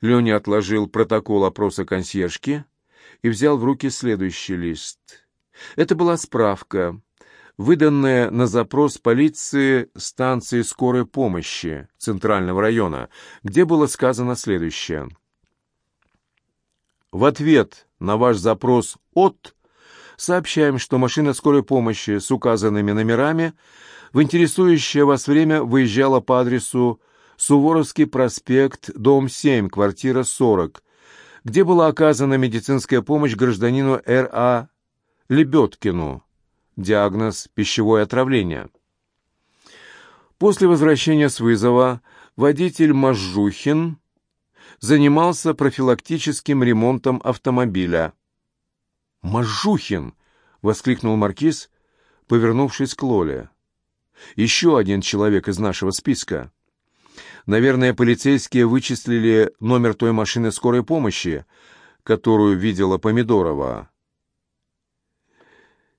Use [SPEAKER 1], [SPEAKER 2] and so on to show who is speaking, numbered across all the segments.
[SPEAKER 1] Леня отложил протокол опроса консьержки и взял в руки следующий лист. Это была справка, выданная на запрос полиции станции скорой помощи Центрального района, где было сказано следующее. В ответ на ваш запрос от сообщаем, что машина скорой помощи с указанными номерами в интересующее вас время выезжала по адресу Суворовский проспект, дом 7, квартира 40, где была оказана медицинская помощь гражданину Р.А. Лебедкину. Диагноз – пищевое отравление. После возвращения с вызова водитель Мажухин занимался профилактическим ремонтом автомобиля. «Мажухин!» — воскликнул Маркиз, повернувшись к Лоле. «Еще один человек из нашего списка. Наверное, полицейские вычислили номер той машины скорой помощи, которую видела Помидорова.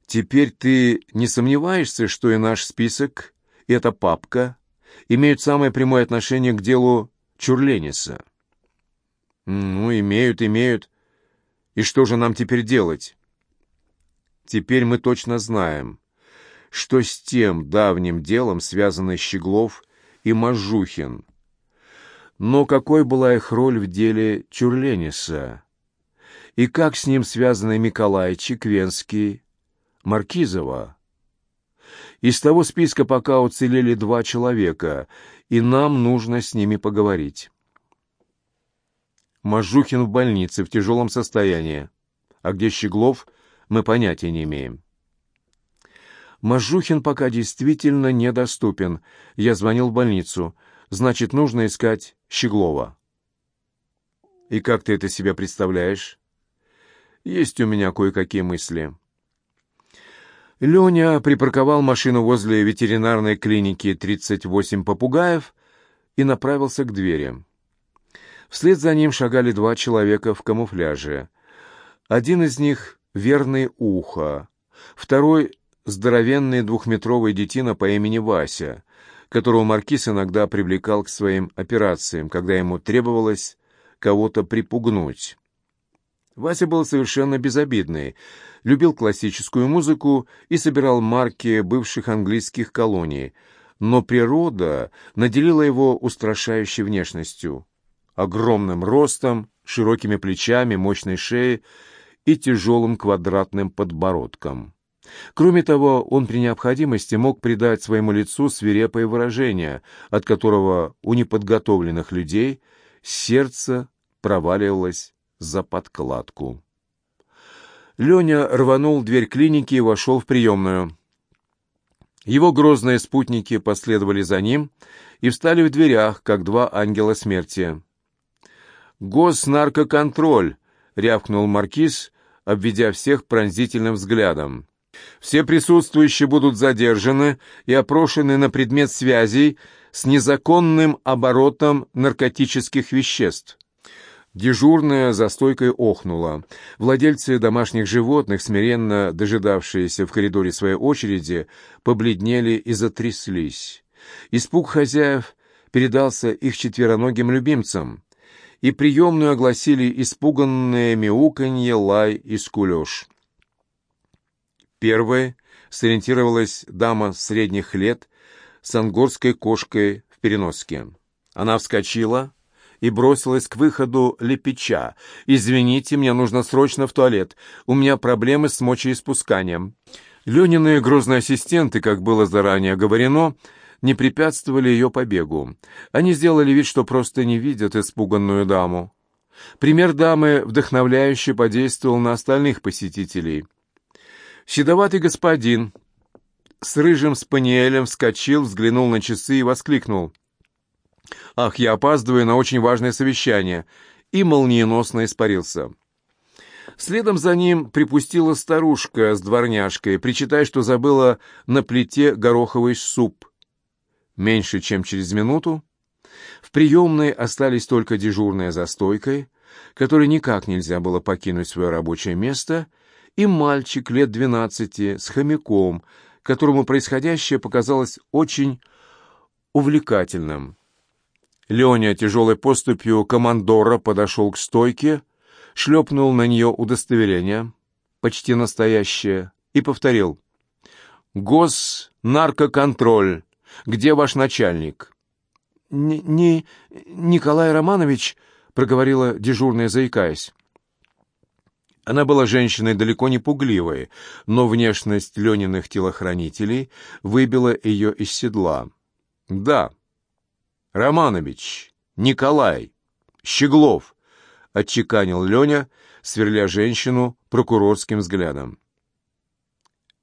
[SPEAKER 1] Теперь ты не сомневаешься, что и наш список, и эта папка имеют самое прямое отношение к делу Чурлениса?» «Ну, имеют, имеют. И что же нам теперь делать?» «Теперь мы точно знаем, что с тем давним делом связаны Щеглов и Мажухин. Но какой была их роль в деле Чурлениса? И как с ним связаны Миколайчик, Венский, Маркизова?» Из того списка пока уцелели два человека, и нам нужно с ними поговорить. Мажухин в больнице в тяжелом состоянии. А где Щеглов, мы понятия не имеем. Мажухин пока действительно недоступен. Я звонил в больницу. Значит, нужно искать Щеглова. И как ты это себе представляешь? Есть у меня кое-какие мысли. Леня припарковал машину возле ветеринарной клиники «38 попугаев» и направился к двери. Вслед за ним шагали два человека в камуфляже. Один из них — верный ухо, второй — здоровенный двухметровый детина по имени Вася, которого Маркиз иногда привлекал к своим операциям, когда ему требовалось кого-то припугнуть. Вася был совершенно безобидный, любил классическую музыку и собирал марки бывших английских колоний, но природа наделила его устрашающей внешностью огромным ростом, широкими плечами, мощной шеей и тяжелым квадратным подбородком. Кроме того, он при необходимости мог придать своему лицу свирепое выражение, от которого у неподготовленных людей сердце проваливалось за подкладку. Леня рванул дверь клиники и вошел в приемную. Его грозные спутники последовали за ним и встали в дверях, как два ангела смерти. «Госнаркоконтроль!» — рявкнул маркиз, обведя всех пронзительным взглядом. «Все присутствующие будут задержаны и опрошены на предмет связей с незаконным оборотом наркотических веществ». Дежурная за стойкой охнула. Владельцы домашних животных, смиренно дожидавшиеся в коридоре своей очереди, побледнели и затряслись. Испуг хозяев передался их четвероногим любимцам и приемную огласили испуганное мяуканье, лай и скулеж. Первой сориентировалась дама средних лет с ангорской кошкой в переноске. Она вскочила и бросилась к выходу лепеча. «Извините, мне нужно срочно в туалет. У меня проблемы с мочеиспусканием». Ленины грозные ассистенты, как было заранее говорено, не препятствовали ее побегу. Они сделали вид, что просто не видят испуганную даму. Пример дамы вдохновляюще подействовал на остальных посетителей. Седоватый господин с рыжим спаниелем вскочил, взглянул на часы и воскликнул. «Ах, я опаздываю на очень важное совещание!» и молниеносно испарился. Следом за ним припустила старушка с дворняжкой, причитая, что забыла на плите гороховый суп. Меньше чем через минуту в приемной остались только дежурная за стойкой, которой никак нельзя было покинуть свое рабочее место, и мальчик лет двенадцати с хомяком, которому происходящее показалось очень увлекательным. Леня тяжелой поступью командора подошел к стойке, шлепнул на нее удостоверение, почти настоящее, и повторил. «Госнаркоконтроль. Где ваш начальник?»
[SPEAKER 2] «Не, не Николай Романович», — проговорила дежурная, заикаясь.
[SPEAKER 1] Она была женщиной далеко не пугливой, но внешность Лениных телохранителей выбила ее из седла. «Да, Романович, Николай, Щеглов», — отчеканил Леня, сверля женщину прокурорским взглядом.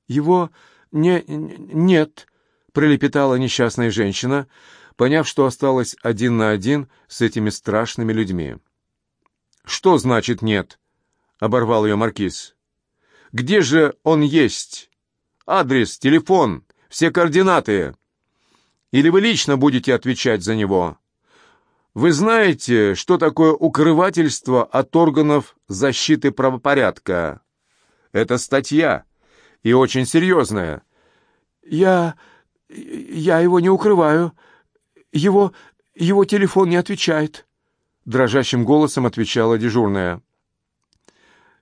[SPEAKER 2] «Его не... нет», — пролепетала несчастная женщина, поняв, что осталась один на один с этими страшными людьми.
[SPEAKER 1] «Что значит «нет»?» — оборвал ее маркиз. «Где же он есть? Адрес, телефон, все координаты. Или вы лично будете отвечать за него? Вы знаете, что такое укрывательство от органов защиты правопорядка? Это статья, и очень серьезная».
[SPEAKER 2] «Я... я его не укрываю. Его... его телефон не отвечает», — дрожащим голосом отвечала дежурная.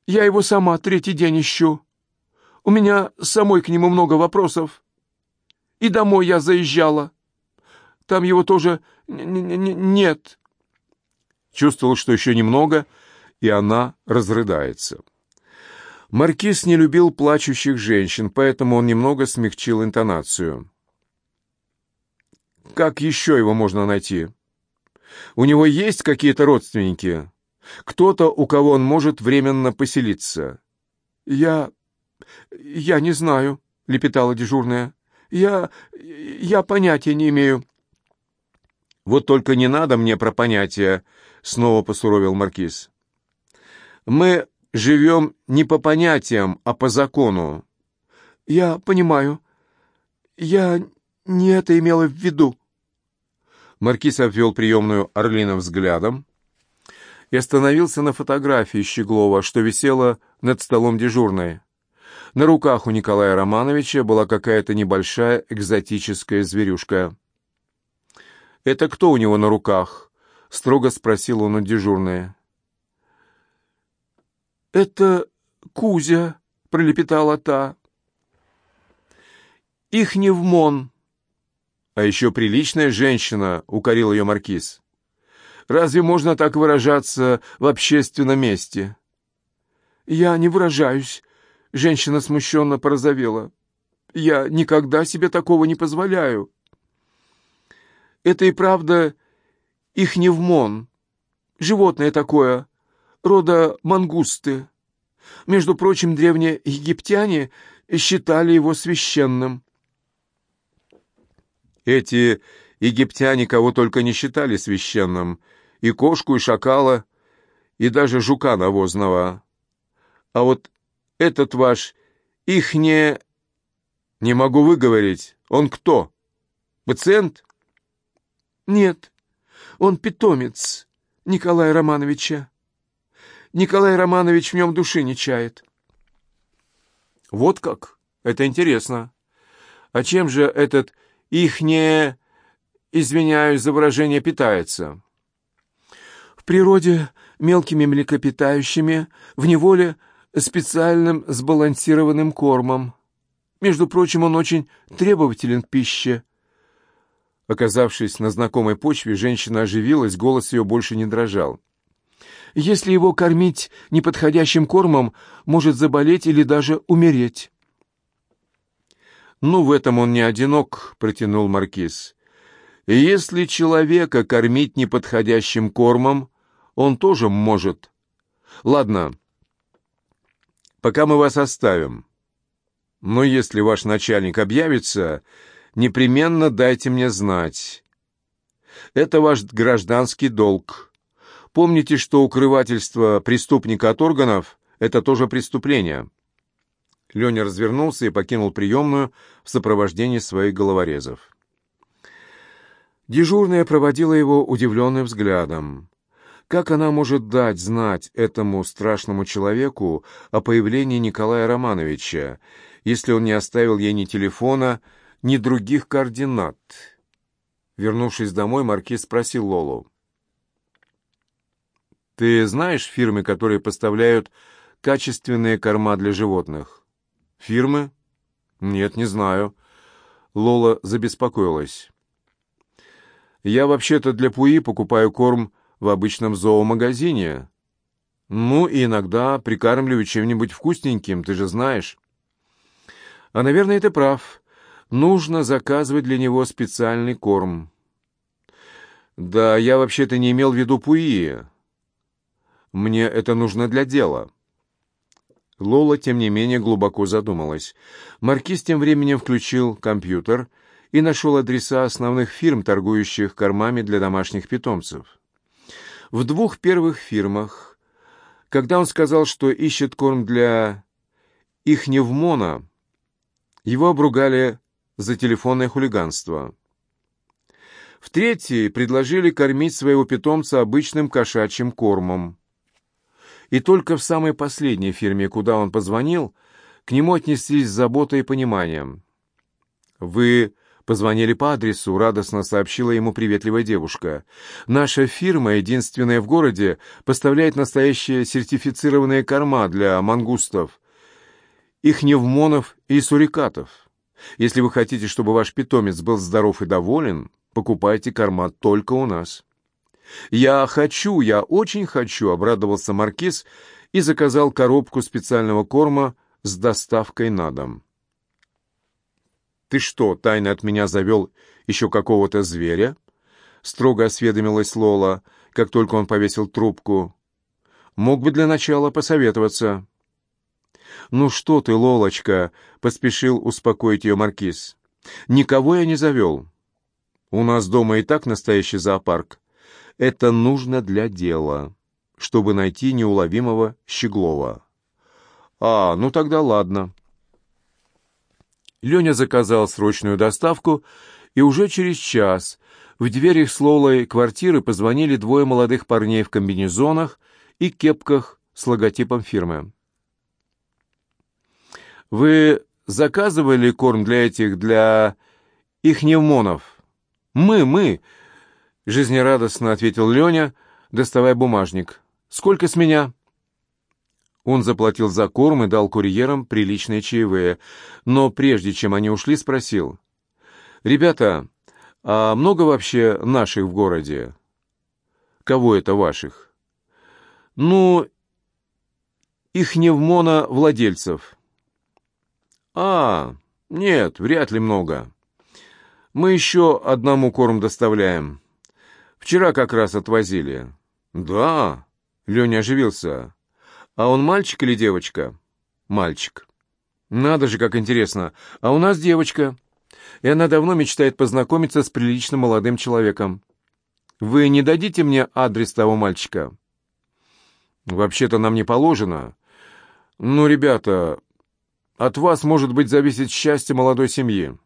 [SPEAKER 2] Я его сама третий день ищу. У меня самой к нему много вопросов. И домой я заезжала. Там его тоже нет.
[SPEAKER 1] Чувствовал, что еще немного, и она разрыдается. Маркиз не любил плачущих женщин, поэтому он немного смягчил интонацию. «Как еще его можно найти? У него есть какие-то родственники?» Кто-то, у кого он может временно поселиться.
[SPEAKER 2] «Я... я не знаю», — лепетала дежурная. «Я... я понятия не имею».
[SPEAKER 1] «Вот только не надо мне про понятия», — снова посуровил Маркиз. «Мы живем не по понятиям, а по закону».
[SPEAKER 2] «Я понимаю. Я не это имела в виду».
[SPEAKER 1] Маркиз обвел приемную Орлина взглядом, и остановился на фотографии Щеглова, что висела над столом дежурной. На руках у Николая Романовича была какая-то небольшая экзотическая зверюшка. «Это кто у него на руках?» — строго спросил он у дежурной.
[SPEAKER 2] «Это Кузя», — пролепетала та. «Их не в МОН».
[SPEAKER 1] «А еще приличная женщина», — укорил ее маркиз. Разве можно так выражаться в общественном месте?»
[SPEAKER 2] «Я не выражаюсь», — женщина смущенно порозовела. «Я никогда себе такого не позволяю». «Это и правда их невмон, животное такое, рода мангусты. Между прочим, древние египтяне считали его священным».
[SPEAKER 1] Эти египтяне кого только не считали священным, и кошку, и шакала, и даже жука навозного. А вот этот ваш их не... Могу выговорить. Он кто? Пациент?
[SPEAKER 2] Нет, он питомец Николая Романовича. Николай Романович в нем души не чает.
[SPEAKER 1] Вот как? Это интересно. А чем же этот их не... Извиняюсь за выражение, питается?
[SPEAKER 2] В природе мелкими млекопитающими, в неволе специальным сбалансированным кормом. Между прочим, он очень требователен к пище.
[SPEAKER 1] Оказавшись на знакомой почве, женщина оживилась, голос ее больше не дрожал.
[SPEAKER 2] Если его кормить неподходящим кормом, может заболеть или даже умереть.
[SPEAKER 1] «Ну, в этом он не одинок», — протянул Маркиз. «Если человека кормить неподходящим кормом, он тоже может. Ладно, пока мы вас оставим. Но если ваш начальник объявится, непременно дайте мне знать. Это ваш гражданский долг. Помните, что укрывательство преступника от органов — это тоже преступление». Леня развернулся и покинул приемную в сопровождении своих головорезов. Дежурная проводила его удивленным взглядом. Как она может дать знать этому страшному человеку о появлении Николая Романовича, если он не оставил ей ни телефона, ни других координат? вернувшись домой, Маркиз спросил Лолу. «Ты знаешь фирмы, которые поставляют качественные корма для животных?» «Фирмы?» «Нет, не знаю». Лола забеспокоилась. «Я вообще-то для Пуи покупаю корм в обычном зоомагазине. Ну, и иногда прикармливаю чем-нибудь вкусненьким, ты же знаешь». «А, наверное, ты прав. Нужно заказывать для него специальный корм». «Да, я вообще-то не имел в виду Пуи. Мне это нужно для дела». Лола, тем не менее, глубоко задумалась. Маркиз тем временем включил компьютер и нашел адреса основных фирм, торгующих кормами для домашних питомцев. В двух первых фирмах, когда он сказал, что ищет корм для их невмона, его обругали за телефонное хулиганство. В третьей предложили кормить своего питомца обычным кошачьим кормом. И только в самой последней фирме, куда он позвонил, к нему отнеслись с заботой и пониманием. «Вы позвонили по адресу», — радостно сообщила ему приветливая девушка. «Наша фирма, единственная в городе, поставляет настоящие сертифицированные корма для мангустов, ихневмонов и сурикатов. Если вы хотите, чтобы ваш питомец был здоров и доволен, покупайте корма только у нас». «Я хочу, я очень хочу», — обрадовался Маркиз и заказал коробку специального корма с доставкой на дом. «Ты что, тайно от меня завел еще какого-то зверя?» — строго осведомилась Лола, как только он повесил трубку. «Мог бы для начала посоветоваться». «Ну что ты, Лолочка!» — поспешил успокоить ее Маркиз. «Никого я не завел. У нас дома и так настоящий зоопарк. Это нужно для дела, чтобы найти неуловимого Щеглова. А, ну тогда ладно. Леня заказал срочную доставку, и уже через час в дверях с квартиры позвонили двое молодых парней в комбинезонах и кепках с логотипом фирмы. «Вы заказывали корм для этих, для их невмонов?» «Мы, мы!» — жизнерадостно ответил Леня, доставая бумажник. «Сколько с меня?» Он заплатил за корм и дал курьерам приличные чаевые, но прежде чем они ушли, спросил. «Ребята, а много вообще наших в городе?» «Кого это ваших?» «Ну, их невмона владельцев». «А, нет, вряд ли много. Мы еще одному корм доставляем». Вчера как раз отвозили». «Да», — Леня оживился. «А он мальчик или девочка?» «Мальчик». «Надо же, как интересно. А у нас девочка. И она давно мечтает познакомиться с приличным молодым человеком. Вы не дадите мне адрес того мальчика?» «Вообще-то нам не положено. Ну, ребята, от вас, может быть, зависит счастье молодой семьи.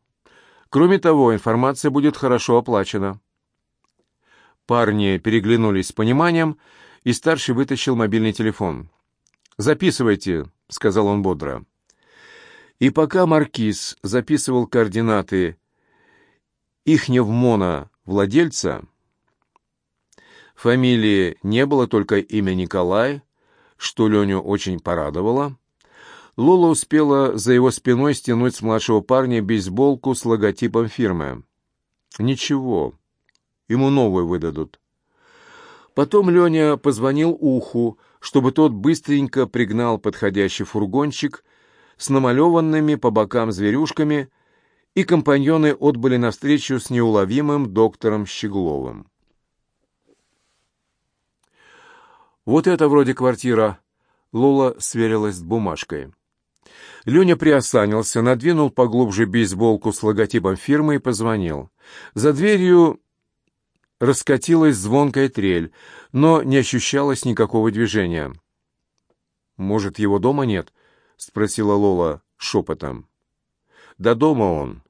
[SPEAKER 1] Кроме того, информация будет хорошо оплачена». Парни переглянулись с пониманием, и старший вытащил мобильный телефон. «Записывайте», — сказал он бодро. И пока Маркиз записывал координаты ихневмона владельца, фамилии не было, только имя Николай, что Леню очень порадовало, Лола успела за его спиной стянуть с младшего парня бейсболку с логотипом фирмы. «Ничего, ему новую выдадут. Потом Леня позвонил Уху, чтобы тот быстренько пригнал подходящий фургончик с намалеванными по бокам зверюшками, и компаньоны отбыли навстречу с неуловимым доктором Щегловым. «Вот это вроде квартира», — Лола сверилась с бумажкой. Леня приосанился, надвинул поглубже бейсболку с логотипом фирмы и позвонил. За дверью раскатилась звонкая трель, но не ощущалось никакого движения. «Может, его дома нет?» — спросила Лола шепотом. «Да дома он.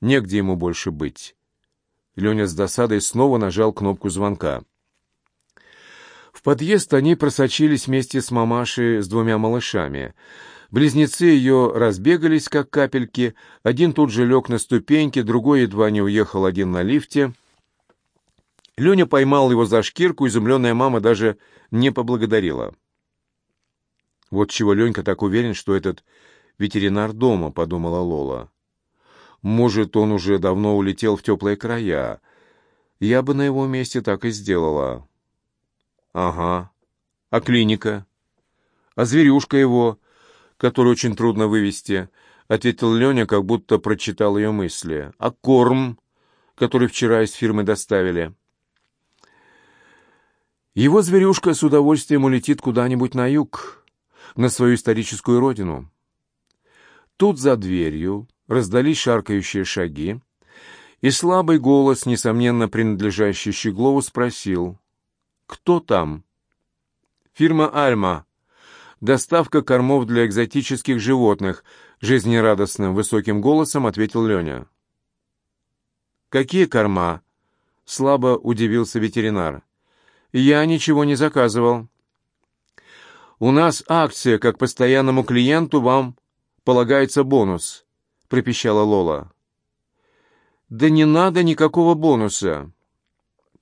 [SPEAKER 1] Негде ему больше быть». Леня с досадой снова нажал кнопку звонка. В подъезд они просочились вместе с мамашей с двумя малышами. Близнецы ее разбегались, как капельки. Один тут же лег на ступеньки, другой едва не уехал один на лифте — Леня поймал его за шкирку, изумленная мама даже не поблагодарила. «Вот чего Ленька так уверен, что этот ветеринар дома», — подумала Лола. «Может, он уже давно улетел в теплые края. Я бы на его месте так и сделала». «Ага. А клиника? А зверюшка его, которую очень трудно вывести?» — ответил Леня, как будто прочитал ее мысли. «А корм, который вчера из фирмы доставили?» Его зверюшка с удовольствием улетит куда-нибудь на юг, на свою историческую родину. Тут за дверью раздались шаркающие шаги, и слабый голос, несомненно принадлежащий Щеглову, спросил «Кто там?» «Фирма «Альма». Доставка кормов для экзотических животных», — жизнерадостным высоким голосом ответил Леня. «Какие корма?» — слабо удивился ветеринар. Я ничего не заказывал. У нас акция, как постоянному клиенту вам полагается бонус, пропищала Лола. Да не надо никакого бонуса.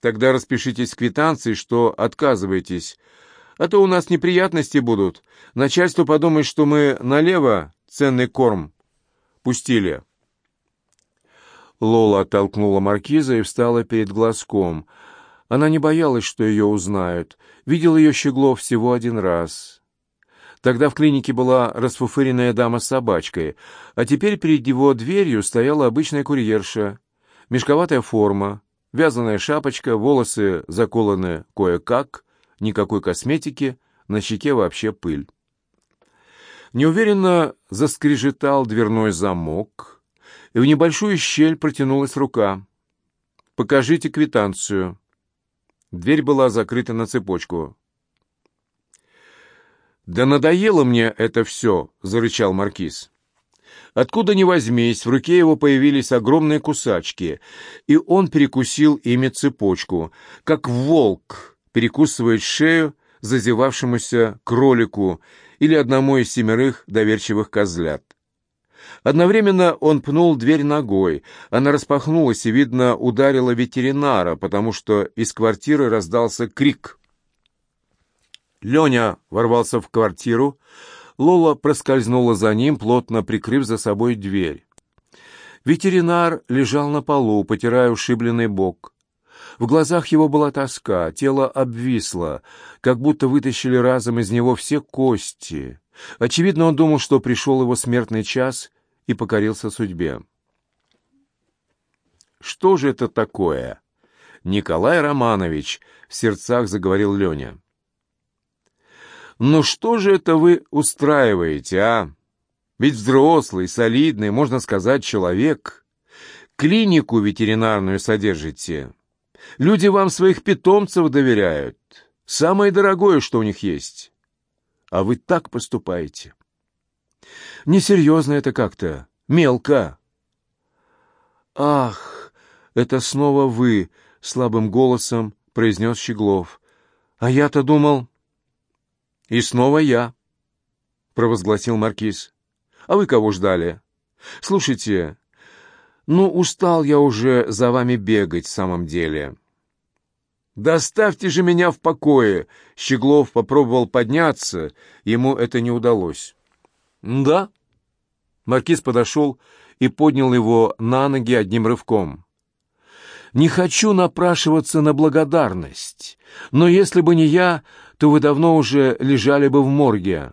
[SPEAKER 1] Тогда распишитесь в квитанции, что отказываетесь, а то у нас неприятности будут. Начальство подумает, что мы налево ценный корм пустили. Лола оттолкнула маркиза и встала перед глазком — она не боялась, что ее узнают. Видел ее Щеглов всего один раз. Тогда в клинике была расфуфыренная дама с собачкой, а теперь перед его дверью стояла обычная курьерша. Мешковатая форма, вязаная шапочка, волосы заколаны кое-как, никакой косметики, на щеке вообще пыль. Неуверенно заскрежетал дверной замок, и в небольшую щель протянулась рука. «Покажите квитанцию». Дверь была закрыта на цепочку. «Да надоело мне это все!» — зарычал Маркиз. Откуда ни возьмись, в руке его появились огромные кусачки, и он перекусил ими цепочку, как волк перекусывает шею зазевавшемуся кролику или одному из семерых доверчивых козлят. Одновременно он пнул дверь ногой. Она распахнулась и, видно, ударила ветеринара, потому что из квартиры раздался крик. Леня ворвался в квартиру. Лола проскользнула за ним, плотно прикрыв за собой дверь. Ветеринар лежал на полу, потирая ушибленный бок. В глазах его была тоска, тело обвисло, как будто вытащили разом из него все кости. Очевидно, он думал, что пришел его смертный час и покорился судьбе. «Что же это такое?» «Николай Романович», — в сердцах заговорил Леня. «Ну что же это вы устраиваете, а? Ведь взрослый, солидный, можно сказать, человек. Клинику ветеринарную содержите. Люди вам своих питомцев доверяют. Самое дорогое, что у них есть. А вы так поступаете. Несерьезно это как-то. Мелко. «Ах, это снова вы!» — слабым голосом произнес Щеглов. «А я-то думал...» «И снова я», — провозгласил Маркиз. «А вы кого ждали? Слушайте, ну, устал я уже за вами бегать в самом деле». «Доставьте же меня в покое!» Щеглов попробовал подняться, ему это не удалось. «Да?» Маркиз подошел и поднял его на ноги одним рывком. «Не хочу напрашиваться на благодарность, но если бы не я, то вы давно уже лежали бы в морге».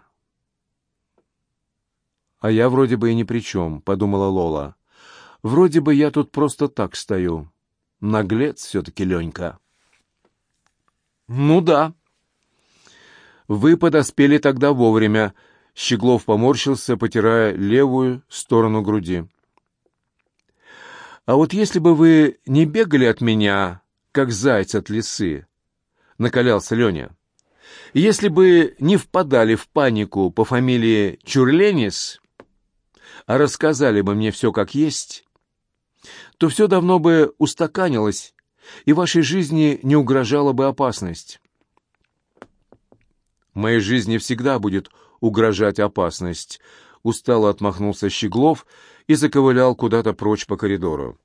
[SPEAKER 1] «А я вроде бы и ни при чем», — подумала Лола. «Вроде бы я тут просто так стою. Наглец все-таки Ленька». «Ну да». «Вы подоспели тогда вовремя», Щеглов поморщился, потирая левую сторону груди. «А вот если бы вы не бегали от меня, как заяц от лисы», — накалялся Леня, — «если бы не впадали в панику по фамилии Чурленис, а рассказали бы мне все как есть, то все давно бы устаканилось, и вашей жизни не угрожала бы опасность. Моей жизни всегда будет угрожать опасность. Устало отмахнулся Щеглов и заковылял куда-то прочь по коридору.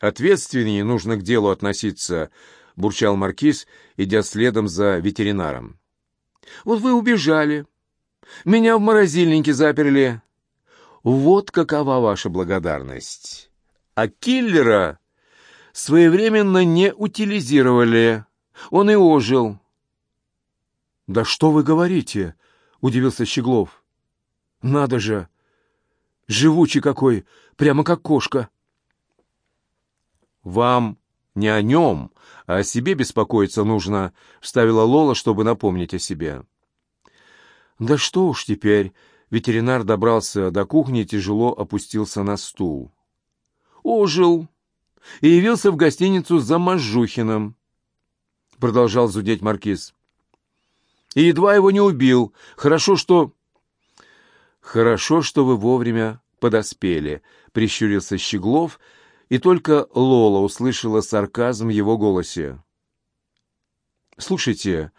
[SPEAKER 1] Ответственнее нужно к делу относиться, бурчал маркиз, идя следом за ветеринаром.
[SPEAKER 2] Вот вы убежали. Меня в морозильнике заперли. Вот какова ваша благодарность. А киллера своевременно не утилизировали. Он и ожил.
[SPEAKER 1] «Да что вы говорите?» — удивился Щеглов. «Надо же! Живучий какой, прямо как кошка!» «Вам не о нем, а о себе беспокоиться нужно», — вставила Лола, чтобы напомнить о себе. «Да что уж теперь!» Ветеринар добрался до кухни и тяжело опустился на стул.
[SPEAKER 2] «Ожил и явился в гостиницу за Мажухиным», — продолжал зудеть маркиз. «И едва его не убил. Хорошо, что...»
[SPEAKER 1] «Хорошо, что вы вовремя подоспели», — прищурился Щеглов, и только Лола услышала сарказм в его голосе. «Слушайте,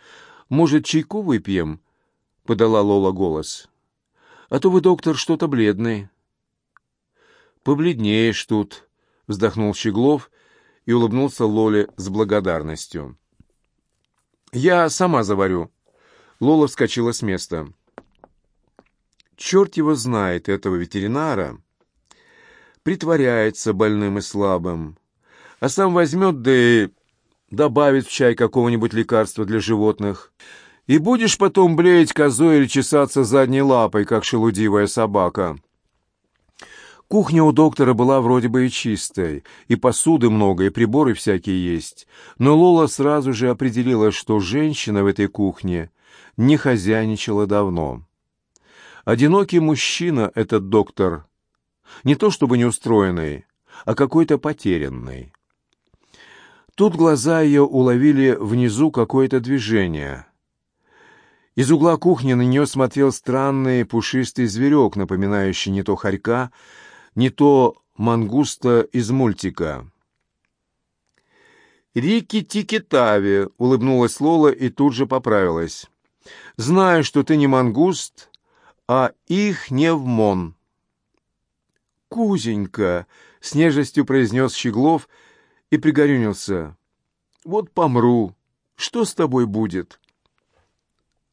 [SPEAKER 1] может, чайку выпьем?» — подала Лола голос. «А то вы, доктор, что-то бледный». «Побледнеешь тут», — вздохнул Щеглов и улыбнулся Лоле с благодарностью. «Я сама заварю». Лола вскочила с места. «Черт его знает, этого ветеринара!» Притворяется больным и слабым, а сам возьмет да и добавит в чай какого-нибудь лекарства для животных. И будешь потом блеять козой или чесаться задней лапой, как шелудивая собака. Кухня у доктора была вроде бы и чистой, и посуды много, и приборы всякие есть. Но Лола сразу же определила, что женщина в этой кухне не хозяйничала давно. Одинокий мужчина этот доктор, не то чтобы неустроенный, а какой-то потерянный. Тут глаза ее уловили внизу какое-то движение. Из угла кухни на нее смотрел странный пушистый зверек, напоминающий не то хорька, не то мангуста из мультика. «Рики-тики-тави», — улыбнулась Лола и тут же поправилась. «Знаю, что ты не мангуст, а их не в мон». «Кузенька», — с нежностью произнес Щеглов и пригорюнился. «Вот помру. Что с тобой будет?»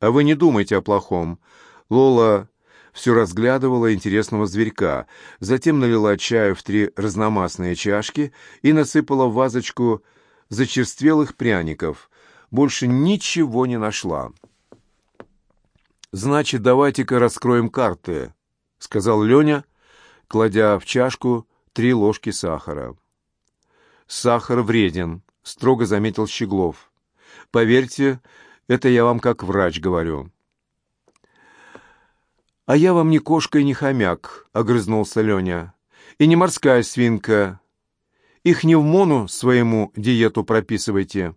[SPEAKER 1] «А вы не думайте о плохом». Лола все разглядывала интересного зверька, затем налила чаю в три разномастные чашки и насыпала в вазочку зачерствелых пряников. Больше ничего не нашла. «Значит, давайте-ка раскроем карты», — сказал Леня, кладя в чашку три ложки сахара. «Сахар вреден», — строго заметил Щеглов. «Поверьте, это я вам как врач говорю». «А я вам не кошка и не хомяк», — огрызнулся Леня. «И не морская свинка. Их не в мону своему диету прописывайте».